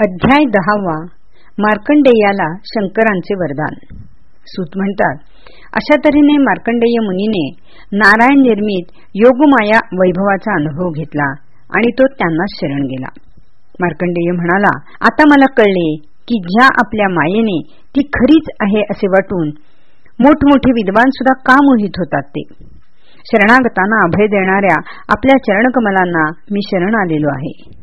अध्याय दहावा. मार्कंडेयाला शंकरांचे वरदान. सूत म्हणतात अशा तऱ्हेने मार्कंडेय मुनीने नारायण निर्मित योगमाया वैभवाचा अनुभव घेतला आणि तो त्यांना शरण गेला. मार्कंडेय म्हणाला आता मला कळले की ज्या आपल्या मायेने ती खरीच आहे असे वाटून मोठमोठे विद्वान सुद्धा का मोहित होतात ते? शरणागतांना अभय देणाऱ्या आपल्या चरणकमलांना मी शरण आलेलो आहे.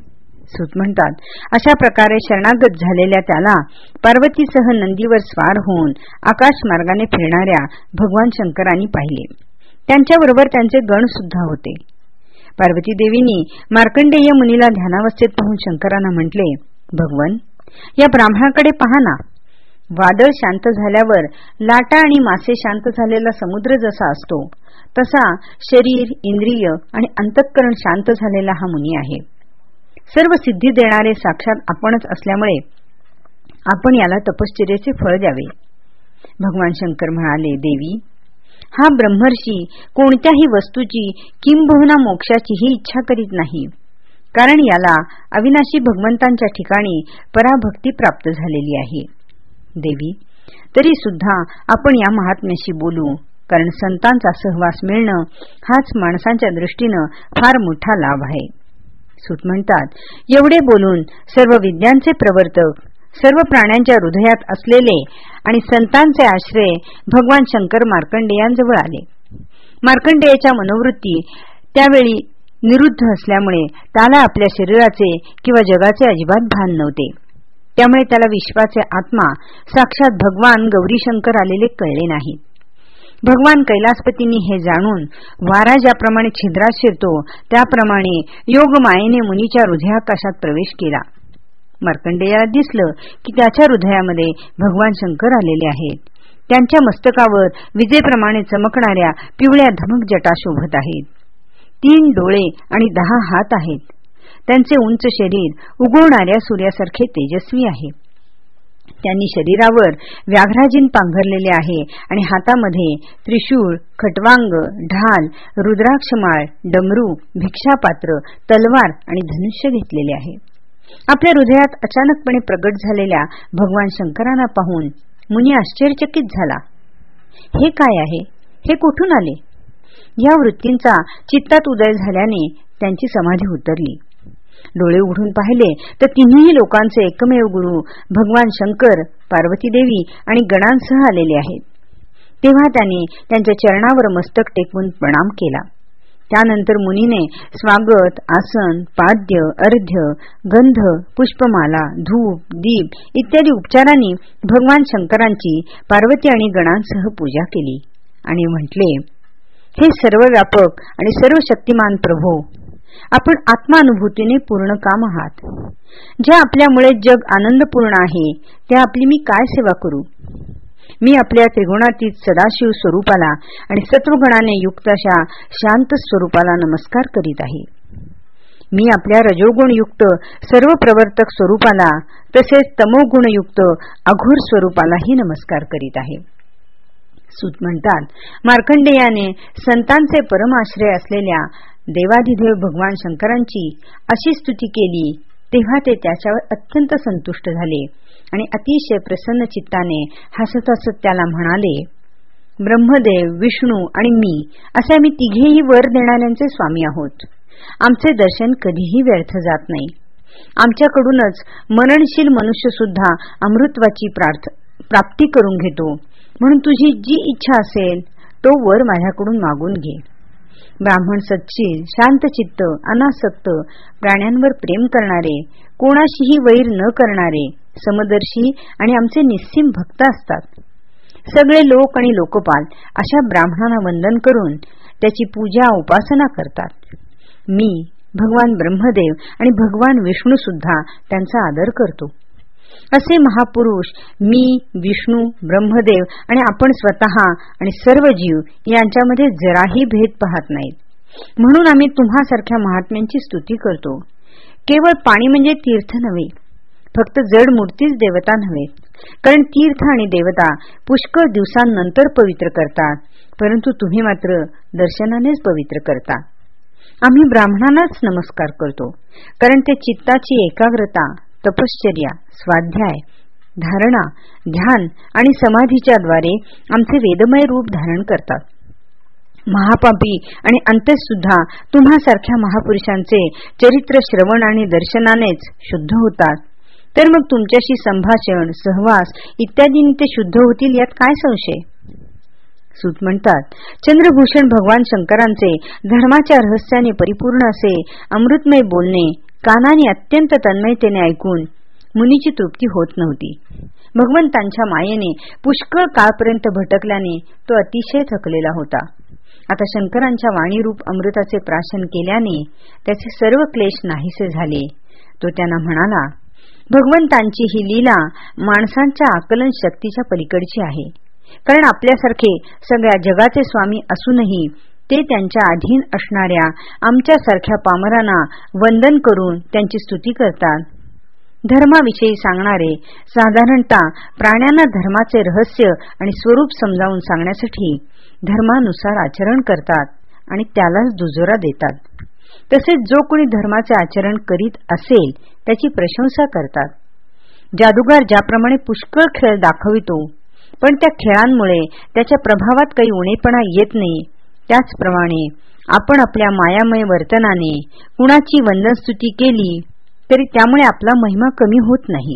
सूत म्हणतात. अशा प्रकारे शरणागत झालेल्या त्याला पार्वतीसह नंदीवर स्वार होऊन आकाश मार्गाने फिरणाऱ्या भगवान शंकरांनी पाहिले. त्यांच्याबरोबर त्यांचे गण सुद्धा होते. पार्वती देवींनी मार्कंडेय मुनीला ध्यानावस्थेत पाहून शंकरांना म्हटले भगवन या ब्राह्मणाकडे पहाना वादळ शांत झाल्यावर लाटा आणि मासे शांत झालेला समुद्र जसा असतो तसा शरीर इंद्रिय आणि अंतःकरण शांत झालेला हा मुनी आहे. सर्व सिद्धी देणारे साक्षात आपणच असल्यामुळे आपण याला तपश्चर्याचे फळ द्यावे. भगवान शंकर म्हणाले देवी हा ब्रह्मर्षी कोणत्याही वस्तूची किंबहुना मोक्षाचीही इच्छा करीत नाही. कारण याला अविनाशी भगवंतांच्या ठिकाणी पराभक्ती प्राप्त झालेली आहे. देवी तरी सुद्धा आपण या महात्म्याशी बोलू कारण संतांचा सहवास मिळणं हाच माणसांच्या दृष्टीनं फार मोठा लाभ आहे. सूत म्हणतात. एवढे बोलून सर्व विद्यांचे प्रवर्तक सर्व प्राण्यांच्या हृदयात असलेले आणि संतांचे आश्रय भगवान शंकर मार्कंडेयांजवळ आले. मार्कंडेयाच्या मनोवृत्ती त्यावेळी निरुद्ध असल्यामुळे त्याला आपल्या शरीराचे किंवा जगाचे अजिबात भान नव्हते. त्यामुळे त्याला विश्वाचे आत्मा साक्षात भगवान गौरीशंकर आलेले कळले नाहीत भगवान कैलासपतींनी हे जाणून वारा ज्याप्रमाणे छिद्रात शिरतो त्याप्रमाणे योग मायेने मुनीच्या हृदयाकाशात प्रवेश केला. मार्कंडेयाला दिसलं की त्याच्या हृदयामध्ये भगवान शंकर आलेले आहेत. त्यांच्या मस्तकावर विजेप्रमाणे चमकणाऱ्या पिवळ्या धमक जटा शोभत आहेत. तीन डोळे आणि दहा हात आहेत. त्यांचे उंच शरीर उगवणाऱ्या सूर्यासारखे तेजस्वी आहे. त्यांनी शरीरावर व्याघ्राजीन पांघरलेले आहे आणि हातामध्ये त्रिशूळ खटवांग ढाल रुद्राक्षमाळ डमरू भिक्षापात्र तलवार आणि धनुष्य घेतलेले आहे. आपल्या हृदयात अचानकपणे प्रगट झालेल्या भगवान शंकरांना पाहून मुनी आश्चर्यचकित झाला. हे काय आहे? हे कुठून आले? या वृत्तींचा चित्तात उदय झाल्याने त्यांची समाधी उतरली. डोळे उघडून पाहिले तर तिन्ही लोकांचे एकमेव गुरु भगवान शंकर पार्वती देवी आणि गणांसह आलेले आहेत. तेव्हा त्यांनी त्यांच्या चरणावर मस्तक टेकवून प्रणाम केला. त्यानंतर मुनीने स्वागत आसन पाद्य अर्ध्य गंध पुष्पमाला धूप दीप इत्यादी उपचारांनी भगवान शंकरांची पार्वती आणि गणांसह पूजा केली आणि म्हटले हे सर्व व्यापक आणि सर्व शक्तिमान प्रभो आपण आत्मानुभूतीने पूर्ण काम आहात. ज्या आपल्यामुळे जग आनंदपूर्ण आहे त्या आपली मी काय सेवा करू? मी आपल्या त्रिगुणातीत सदाशिव स्वरूपाला आणि सत्वगुणाने युक्त अशा शांत स्वरूपाला नमस्कार करीत आहे. मी आपल्या रजोगुणयुक्त सर्व प्रवर्तक स्वरूपाला तसेच तमोगुणयुक्त अघोर स्वरूपालाही नमस्कार करीत आहे. सूत म्हणतात मार्कंडेयाने संतांचे परमाश्रय असलेल्या देवाधिदेव भगवान शंकरांची अशी स्तुती केली तेव्हा ते त्याच्यावर अत्यंत संतुष्ट झाले आणि अतिशय प्रसन्न चित्ताने हसत हसत त्याला म्हणाले ब्रह्मदेव विष्णू आणि मी असे आम्ही तिघेही वर देणाऱ्यांचे स्वामी आहोत. आमचे दर्शन कधीही व्यर्थ जात नाही. आमच्याकडूनच मरणशील मनुष्य सुद्धा अमृत्वाची प्राप्ती करून घेतो. म्हणून तुझी जी इच्छा असेल तो वर माझ्याकडून मागून घे. ब्राह्मण सच्चिल शांतचित्त अनासक्त प्राण्यांवर प्रेम करणारे कोणाशीही वैर न करणारे समदर्शी आणि आमचे निस्सीम भक्त असतात. सगळे लोक आणि लोकपाल अशा ब्राह्मणांना वंदन करून त्याची पूजा उपासना करतात. मी भगवान ब्रह्मदेव आणि भगवान विष्णू सुद्धा त्यांचा आदर करतो. असे महापुरुष मी विष्णू ब्रह्मदेव आणि आपण स्वतः आणि सर्व जीव यांच्यामध्ये जराही भेद पाहत नाहीत. म्हणून आम्ही तुम्हासारख्या महात्म्यांची स्तुती करतो. केवळ पाणी म्हणजे तीर्थ नव्हे फक्त जड मूर्तीच देवता नव्हे. कारण तीर्थ आणि देवता पुष्कळ दिवसांनंतर पवित्र करतात परंतु तुम्ही मात्र दर्शनानेच पवित्र करता. आम्ही ब्राह्मणांनाच नमस्कार करतो कारण ते चित्ताची एकाग्रता तपश्चर्या स्वाध्याय धारणा ध्यान आणि समाधीच्या द्वारे आमचे वेदमय रूप धारण करतात. महापापी आणि अंतसुद्धा तुम्हासारख्या महापुरुषांचे चरित्र श्रवण आणि दर्शनानेच शुद्ध होतात. तर मग तुमच्याशी संभाषण सहवास इत्यादींनी ते शुद्ध होतील यात काय संशय? सूत म्हणतात चंद्रभूषण भगवान शंकरांचे धर्माच्या रहस्याने परिपूर्ण असे अमृतमय बोलणे कानाने अत्यंत तन्मयतेने ऐकून मुनीची तृप्ती होत नव्हती. भगवंतांच्या मायेने पुष्कळ काळपर्यंत भटकल्याने तो अतिशय थकलेला होता. आता शंकरांच्या वाणीरूप अमृताचे प्राशन केल्याने त्याचे सर्व क्लेश नाहीसे झाले. तो त्यांना म्हणाला भगवंतांची ही लीला माणसांच्या आकलन शक्तीच्या पलीकडची आहे. कारण आपल्यासारखे सगळ्या जगाचे स्वामी असूनही ते त्यांच्या अधीन असणाऱ्या आमच्यासारख्या पामरांना वंदन करून त्यांची स्तुती करतात. धर्माविषयी सांगणारे साधारणतः प्राण्यांना धर्माचे रहस्य आणि स्वरूप समजावून सांगण्यासाठी धर्मानुसार आचरण करतात आणि त्यालाच दुजोरा देतात. तसेच जो कोणी धर्माचे आचरण करीत असेल त्याची प्रशंसा करतात. जादूगार ज्याप्रमाणे पुष्कळ खेळ दाखवितो पण त्या खेळांमुळे त्याच्या प्रभावात काही उणेपणा येत नाही त्याचप्रमाणे आपण आपल्या मायामय वर्तनाने कुणाची वंदनस्तुती केली तरी त्यामुळे आपला महिमा कमी होत नाही.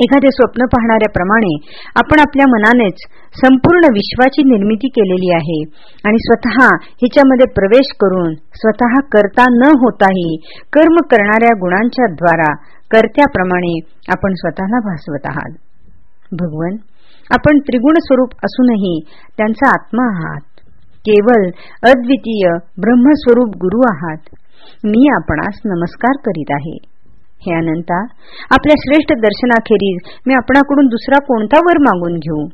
एखादे स्वप्न पाहणाऱ्याप्रमाणे आपण आपल्या मनानेच संपूर्ण विश्वाची निर्मिती केलेली आहे आणि स्वतः हिच्यामध्ये प्रवेश करून स्वतः करता न होताही कर्म करणाऱ्या गुणांच्या द्वारा कर्त्याप्रमाणे आपण स्वतःला भासवत आहात. भगवन आपण त्रिगुण स्वरूप असूनही त्यांचा आत्मा आहात. केवळ अद्वितीय ब्रह्मस्वरूप गुरु आहात. मी आपणास नमस्कार करीत आहे. हे अनंता आपल्या श्रेष्ठ दर्शनाखेरीज मी आपणाकडून दुसरा कोणता वर मागून घेऊ?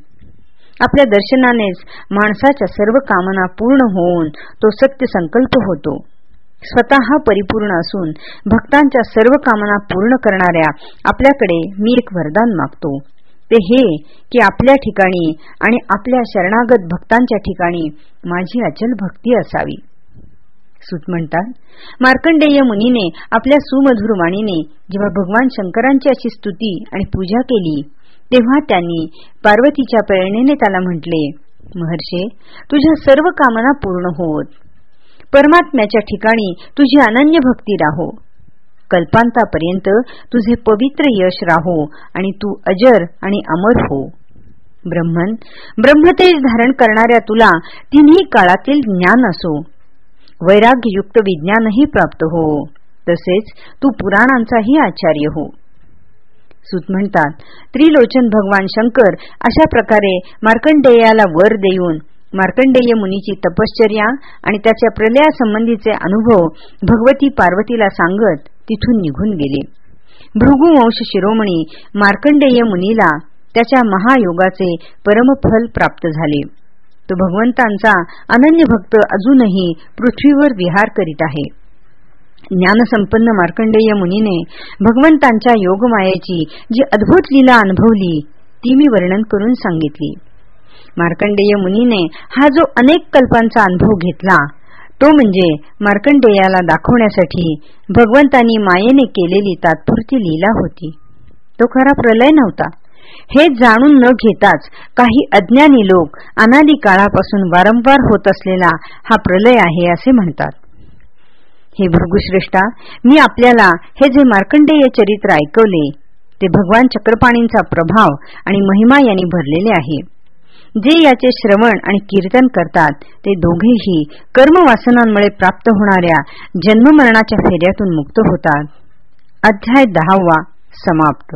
आपल्या दर्शनानेच माणसाच्या सर्व कामना पूर्ण होऊन तो सत्य संकल्प होतो. स्वतः परिपूर्ण असून भक्तांच्या सर्व कामना पूर्ण करणाऱ्या आपल्याकडे मी एक वरदान मागतो. ते हे की आपल्या ठिकाणी आणि आपल्या शरणागत भक्तांच्या ठिकाणी माझी अचल भक्ती असावी. सुत म्हणतात मार्कंडेय मुनीने आपल्या सुमधुर वाणीने जेव्हा भगवान शंकरांची अशी स्तुती आणि पूजा केली तेव्हा त्यांनी पार्वतीच्या प्रेरणेने त्याला म्हटले महर्षे तुझ्या सर्व कामना पूर्ण होत. परमात्म्याच्या ठिकाणी तुझी अनन्य भक्ती राहो. कल्पांतापर्यंत तुझे पवित्र यश राहो आणि तू अजर आणि अमर हो. ब्रह्मन ब्रह्मतेज धारण करणाऱ्या तुला तिन्ही काळातील ज्ञान असो. वैराग्ययुक्त विज्ञानही प्राप्त हो. तसेच तू पुराणांचाही आचार्य हो. सुत म्हणतात त्रिलोचन भगवान शंकर अशा प्रकारे मार्कंडेयाला वर देऊन मार्कंडेय मुनीची तपश्चर्या आणि त्याच्या प्रलयासंबंधीचे अनुभव भगवती पार्वतीला सांगत तिथून निघून गेले. भृगुवंश शिरोमणी मार्कंडेय मुनीला त्याच्या महायोगाचे परमफल प्राप्त झाले. तो भगवंतांचा अनन्य भक्त अजूनही पृथ्वीवर विहार करीत आहे. ज्ञानसंपन्न मार्कंडेय मुनीने भगवंतांच्या योगमायेची जी अद्भुत लीला अनुभवली ती मी वर्णन करून सांगितली. मार्कंडेय मुनीने हा जो अनेक कल्पांचा अनुभव घेतला तो म्हणजे मार्कंडेयाला दाखवण्यासाठी भगवंतांनी मायेने केलेली तात्पुरती लीला होती. तो खरा प्रलय नव्हता. हे जाणून न घेताच काही अज्ञानी लोक अनादी काळापासून वारंवार होत असलेला हा प्रलय आहे असे म्हणतात. हे भृगुश्रेष्ठा मी आपल्याला हे जे मार्कंडेय चरित्र ऐकवले ते भगवान चक्रपाणींचा प्रभाव आणि महिमा यांनी भरलेले आहे. जे याचे श्रवण आणि कीर्तन करतात ते दोघेही कर्मवासनांमुळे प्राप्त होणाऱ्या जन्ममरणाच्या फेऱ्यातून मुक्त होतात. अध्याय दहावा समाप्त.